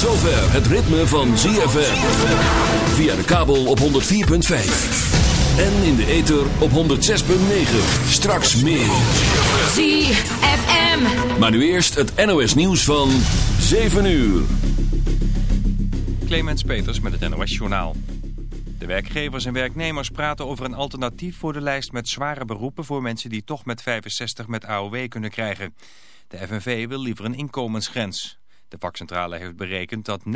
zover het ritme van ZFM. Via de kabel op 104.5. En in de ether op 106.9. Straks meer. ZFM. Maar nu eerst het NOS nieuws van 7 uur. Clemens Peters met het NOS Journaal. De werkgevers en werknemers praten over een alternatief voor de lijst met zware beroepen voor mensen die toch met 65 met AOW kunnen krijgen. De FNV wil liever een inkomensgrens. De vakcentrale heeft berekend dat 90%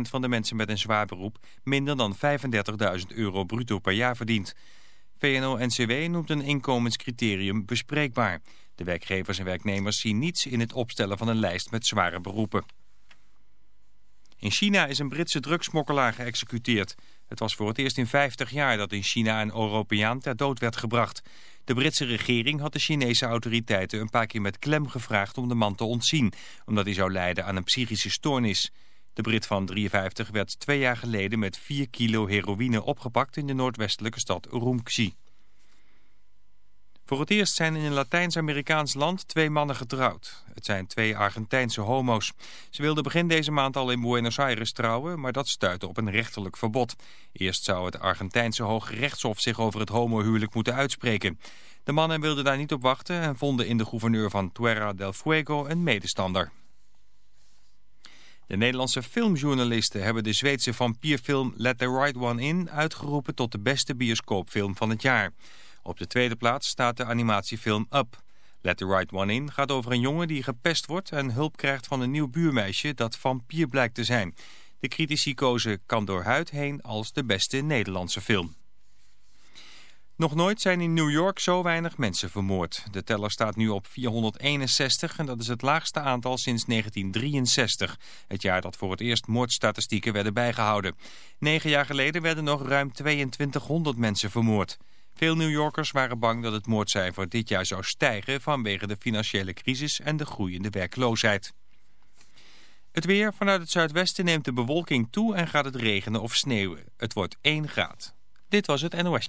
van de mensen met een zwaar beroep minder dan 35.000 euro bruto per jaar verdient. VNO-NCW noemt een inkomenscriterium bespreekbaar. De werkgevers en werknemers zien niets in het opstellen van een lijst met zware beroepen. In China is een Britse drugsmokkelaar geëxecuteerd. Het was voor het eerst in 50 jaar dat in China een Europeaan ter dood werd gebracht. De Britse regering had de Chinese autoriteiten een paar keer met klem gevraagd om de man te ontzien, omdat hij zou lijden aan een psychische stoornis. De Brit van 53 werd twee jaar geleden met 4 kilo heroïne opgepakt in de noordwestelijke stad Urumqi. Voor het eerst zijn in een Latijns-Amerikaans land twee mannen getrouwd. Het zijn twee Argentijnse homo's. Ze wilden begin deze maand al in Buenos Aires trouwen, maar dat stuitte op een rechterlijk verbod. Eerst zou het Argentijnse Hoge Rechtshof zich over het homohuwelijk moeten uitspreken. De mannen wilden daar niet op wachten en vonden in de gouverneur van Tierra del Fuego een medestander. De Nederlandse filmjournalisten hebben de Zweedse vampierfilm Let the Right One In uitgeroepen tot de beste bioscoopfilm van het jaar. Op de tweede plaats staat de animatiefilm Up. Let the Right One In gaat over een jongen die gepest wordt en hulp krijgt van een nieuw buurmeisje dat vampier blijkt te zijn. De critici kozen Kan door huid heen als de beste Nederlandse film. Nog nooit zijn in New York zo weinig mensen vermoord. De teller staat nu op 461 en dat is het laagste aantal sinds 1963. Het jaar dat voor het eerst moordstatistieken werden bijgehouden. Negen jaar geleden werden nog ruim 2200 mensen vermoord. Veel New Yorkers waren bang dat het moordcijfer dit jaar zou stijgen vanwege de financiële crisis en de groeiende werkloosheid. Het weer vanuit het zuidwesten neemt de bewolking toe en gaat het regenen of sneeuwen. Het wordt 1 graad. Dit was het NOS.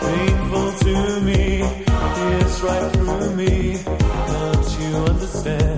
Painful to me, it's right through me. Don't you understand?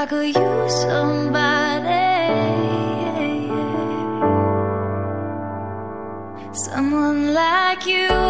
I could use somebody, someone like you.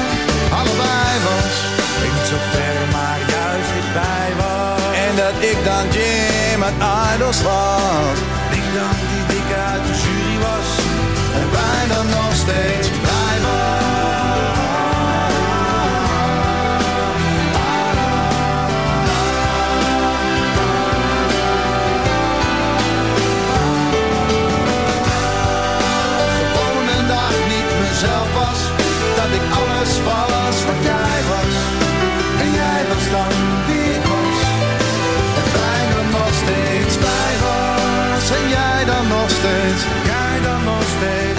ik dan Jim uit Idols was. Ik dan die dikke uit de jury was. En bijna nog steeds was.